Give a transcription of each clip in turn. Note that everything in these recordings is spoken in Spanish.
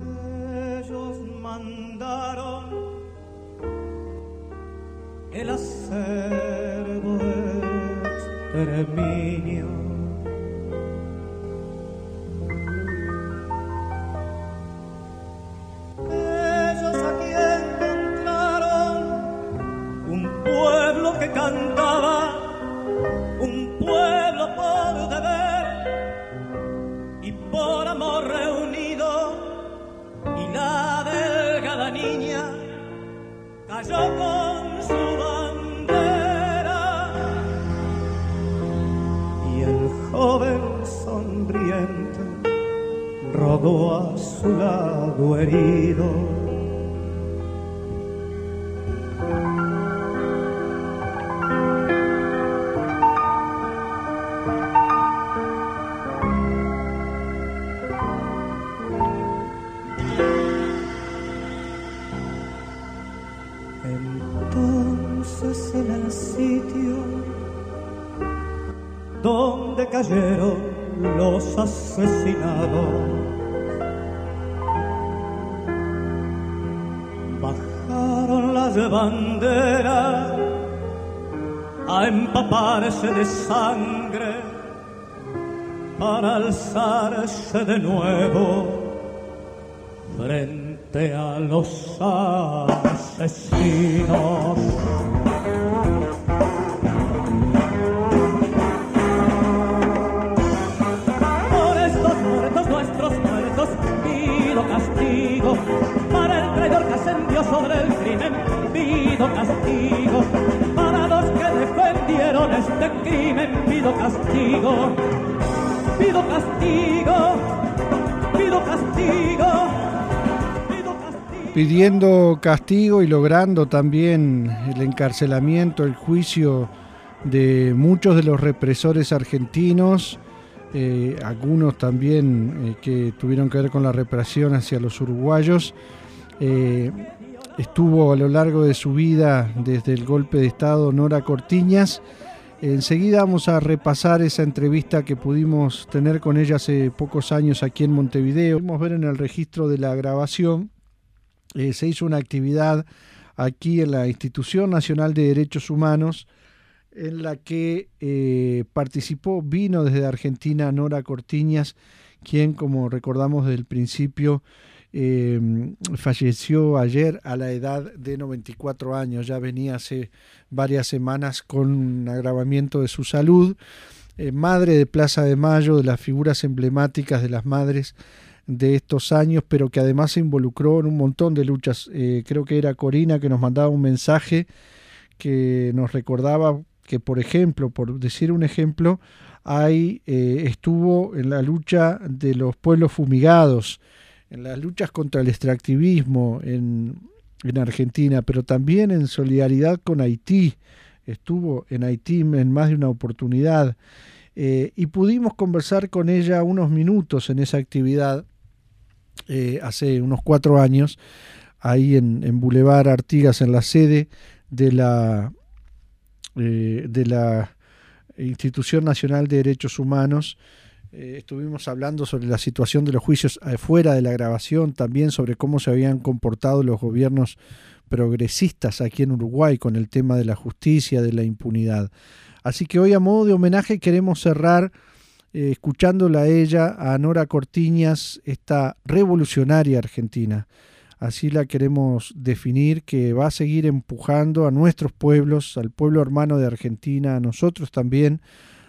Ellos mandaron el acervo exterminio. Ellos aquí encontraron un pueblo que cantaba, sonriente rodó a su lado herido. Entonces en el sitio donde cayeron los asesinados, bajaron las banderas a empaparse de sangre para alzarse de nuevo frente a los asesinos. Por estos muertos, nuestros muertos, pido castigo. Para el traidor que ascendió sobre el crimen, pido castigo. Para los que defendieron este crimen, pido castigo. Pido castigo, pido castigo. Pidiendo castigo y logrando también el encarcelamiento, el juicio de muchos de los represores argentinos, eh, algunos también eh, que tuvieron que ver con la represión hacia los uruguayos. Eh, estuvo a lo largo de su vida desde el golpe de Estado Nora Cortiñas. Enseguida vamos a repasar esa entrevista que pudimos tener con ella hace pocos años aquí en Montevideo. Podemos ver en el registro de la grabación eh, se hizo una actividad aquí en la Institución Nacional de Derechos Humanos en la que eh, participó, vino desde Argentina Nora Cortiñas, quien, como recordamos desde el principio, eh, falleció ayer a la edad de 94 años, ya venía hace varias semanas con un agravamiento de su salud, eh, madre de Plaza de Mayo, de las figuras emblemáticas de las madres de estos años, pero que además se involucró en un montón de luchas. Eh, creo que era Corina que nos mandaba un mensaje que nos recordaba que, por ejemplo, por decir un ejemplo, hay, eh, estuvo en la lucha de los pueblos fumigados, en las luchas contra el extractivismo en, en Argentina, pero también en solidaridad con Haití. Estuvo en Haití en más de una oportunidad. Eh, y pudimos conversar con ella unos minutos en esa actividad eh, hace unos cuatro años, ahí en, en Boulevard Artigas, en la sede de la, eh, de la Institución Nacional de Derechos Humanos. Eh, estuvimos hablando sobre la situación de los juicios fuera de la grabación, también sobre cómo se habían comportado los gobiernos progresistas aquí en Uruguay con el tema de la justicia, de la impunidad. Así que hoy a modo de homenaje queremos cerrar eh, escuchándola a ella, a Nora Cortiñas, esta revolucionaria argentina. Así la queremos definir, que va a seguir empujando a nuestros pueblos, al pueblo hermano de Argentina, a nosotros también,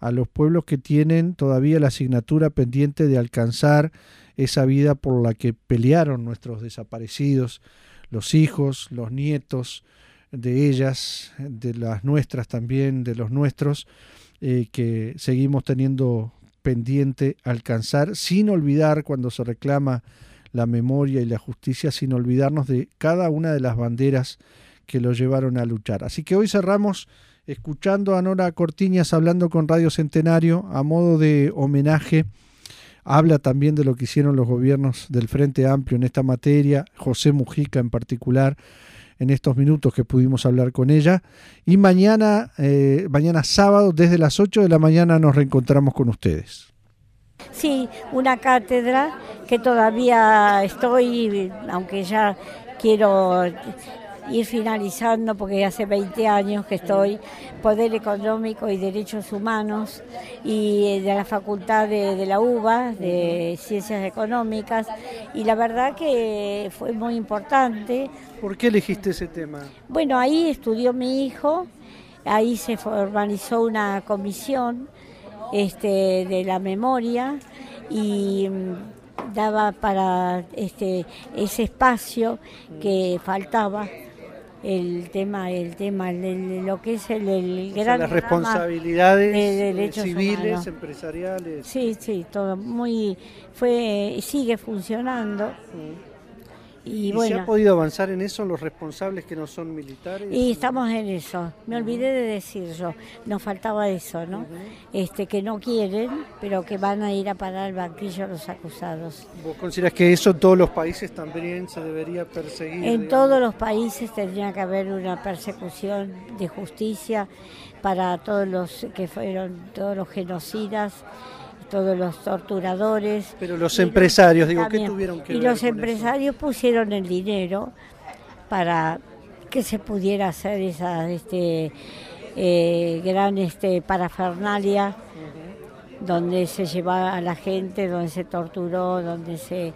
a los pueblos que tienen todavía la asignatura pendiente de alcanzar esa vida por la que pelearon nuestros desaparecidos, los hijos, los nietos de ellas, de las nuestras también, de los nuestros, eh, que seguimos teniendo pendiente alcanzar, sin olvidar cuando se reclama la memoria y la justicia, sin olvidarnos de cada una de las banderas que lo llevaron a luchar. Así que hoy cerramos escuchando a Nora Cortiñas hablando con Radio Centenario a modo de homenaje. Habla también de lo que hicieron los gobiernos del Frente Amplio en esta materia, José Mujica en particular, en estos minutos que pudimos hablar con ella. Y mañana, eh, mañana sábado, desde las 8 de la mañana, nos reencontramos con ustedes. Sí, una cátedra que todavía estoy, aunque ya quiero ir finalizando porque hace 20 años que estoy Poder Económico y Derechos Humanos y de la Facultad de, la UBA de Ciencias Económicas y la verdad que fue muy importante. ¿Por qué elegiste ese tema? Bueno, ahí estudió mi hijo, ahí se formalizó una comisión este, de la memoria y mm, daba para este, ese espacio que faltaba el tema el tema de lo que es el, gran las responsabilidades de civiles empresariales. Sí sí todo muy fue sigue funcionando. Mm. ¿Y, se ha podido avanzar en eso los responsables que no son militares? Y estamos en eso. Me olvidé de decir yo, nos faltaba eso, ¿no? Este que no quieren, pero que van a ir a parar al banquillo los acusados. ¿Vos consideras que eso en todos los países también se debería perseguir? En todos los países tendría que haber una persecución de justicia para todos los que fueron todos los genocidas todos los torturadores. Pero los empresarios, digo, ¿qué tuvieron que y los empresarios pusieron el dinero para que se pudiera hacer esa este, eh, gran este, parafernalia donde se llevaba a la gente, donde se torturó, donde se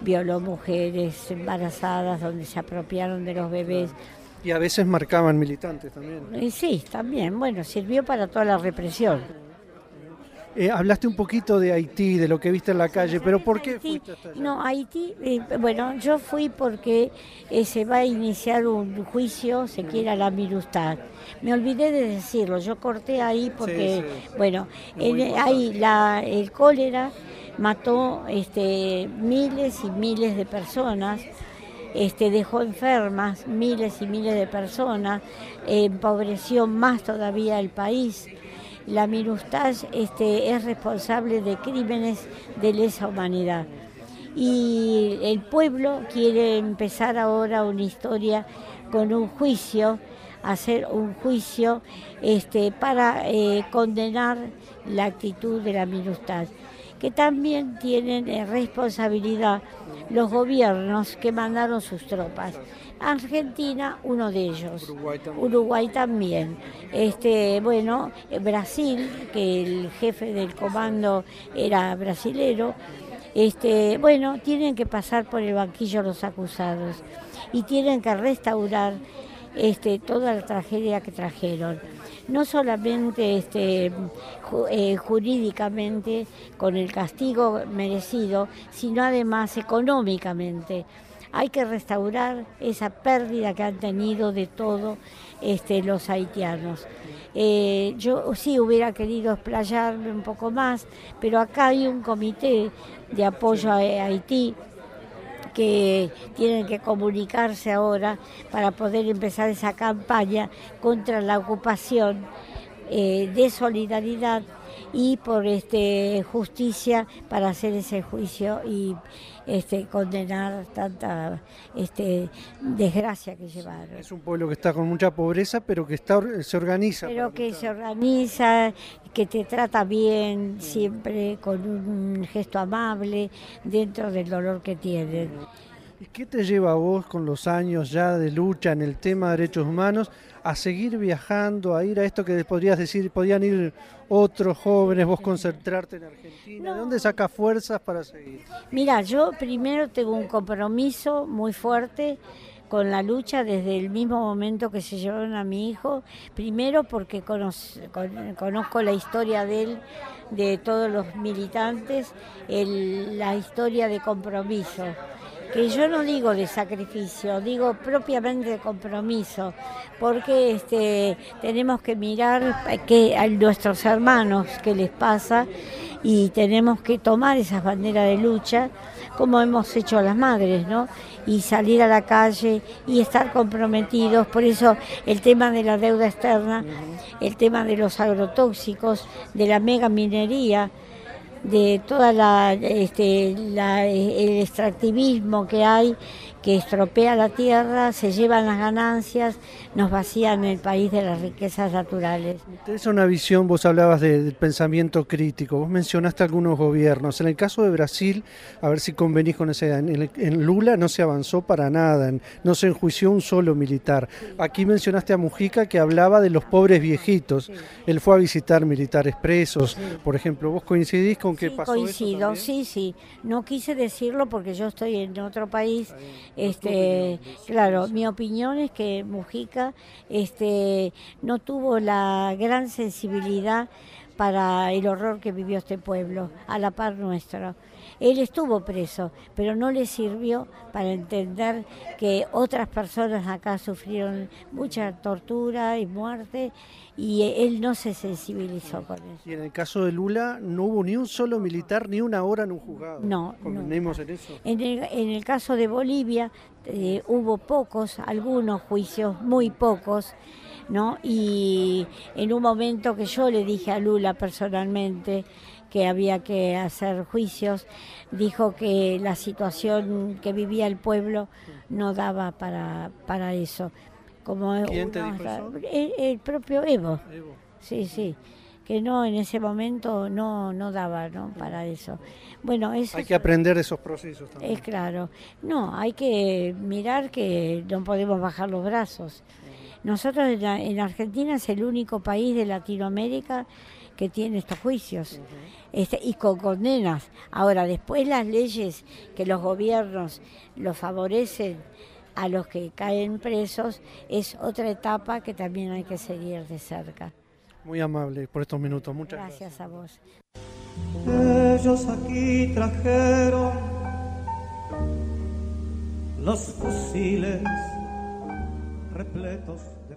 violó mujeres embarazadas, donde se apropiaron de los bebés. Y a veces marcaban militantes también. Sí, también. Bueno, sirvió para toda la represión. Eh, hablaste un poquito de Haití, de lo que viste en la calle, pero ¿por qué fuiste hasta allá? No, Haití, eh, bueno, yo fui porque eh, se va a iniciar un juicio, se quiere a la Mirustad. Me olvidé de decirlo, yo corté ahí porque, bueno, ahí la, el cólera mató este, miles y miles de personas. Este, dejó enfermas miles y miles de personas, empobreció más todavía el país la Minustas este, es responsable de crímenes de lesa humanidad. Y el pueblo quiere empezar ahora una historia con un juicio, hacer un juicio este, para eh, condenar la actitud de la Minustas que también tienen eh, responsabilidad los gobiernos que mandaron sus tropas. Argentina, uno de ellos. Uruguay también. Este, bueno, Brasil, que el jefe del comando era brasilero. Este, bueno, tienen que pasar por el banquillo los acusados y tienen que restaurar este, toda la tragedia que trajeron. No solamente este, eh, jurídicamente con el castigo merecido, sino además económicamente hay que restaurar esa pérdida que han tenido de todo este, los haitianos. Eh, yo sí hubiera querido explayarme un poco más, pero acá hay un comité de apoyo a Haití que tienen que comunicarse ahora para poder empezar esa campaña contra la ocupación eh, de solidaridad y por este justicia para hacer ese juicio y este condenar tanta este desgracia que llevaron. Es un pueblo que está con mucha pobreza, pero que está se organiza. Pero que se organiza, que te trata bien siempre con un gesto amable dentro del dolor que tienen. ¿Y qué te lleva a vos con los años ya de lucha en el tema de derechos humanos a seguir viajando, a ir a esto que podrías decir, podían ir otros jóvenes, vos concentrarte en Argentina? ¿De dónde sacas fuerzas para seguir? Mira, yo primero tengo un compromiso muy fuerte con la lucha desde el mismo momento que se llevaron a mi hijo, primero porque conozco la historia de él, de todos los militantes, la historia de compromiso que yo no digo de sacrificio, digo propiamente de compromiso, porque este, tenemos que mirar que a nuestros hermanos qué les pasa y tenemos que tomar esas banderas de lucha como hemos hecho las madres, ¿no? Y salir a la calle y estar comprometidos. Por eso el tema de la deuda externa, el tema de los agrotóxicos, de la mega minería, de toda la, este, el extractivismo que hay que estropea la tierra, se llevan las ganancias, nos vacían el país de las riquezas naturales. Es una visión, vos hablabas del pensamiento crítico, vos mencionaste algunos gobiernos. En el caso de Brasil, a ver si convenís con ese, en, en Lula no se avanzó para nada, no se enjuició un solo militar. Aquí mencionaste a Mujica que hablaba de los pobres viejitos. Él fue a visitar militares presos, por ejemplo. ¿Vos coincidís con que pasó coincido, sí, sí. No quise decirlo porque yo estoy en otro país. Este, claro, mi opinión es que Mujica este, no tuvo la gran sensibilidad para el horror que vivió este pueblo, a la par nuestra. Él estuvo preso, pero no le sirvió para entender que otras personas acá sufrieron mucha tortura y muerte y él no se sensibilizó con eso. Y en el caso de Lula no hubo ni un solo militar ni una hora en un juzgado. No. ¿Convenimos en eso? En el, caso de Bolivia eh, hubo pocos, algunos juicios, muy pocos. ¿No? Y en un momento que yo le dije a Lula personalmente, que había que hacer juicios, dijo que la situación que vivía el pueblo no daba para, para eso. Como ¿Quién te dijo eso? El, propio Evo. Sí, sí que no en ese momento no no daba no para eso bueno eso hay que aprender esos procesos también es claro no hay que mirar que no podemos bajar los brazos nosotros en, Argentina es el único país de Latinoamérica que tiene estos juicios este, y con condenas. Ahora, después las leyes que los gobiernos los favorecen a los que caen presos es otra etapa que también hay que seguir de cerca. Muy amable por estos minutos, muchas gracias. Gracias a vos. Ellos aquí trajeron los fusiles repletos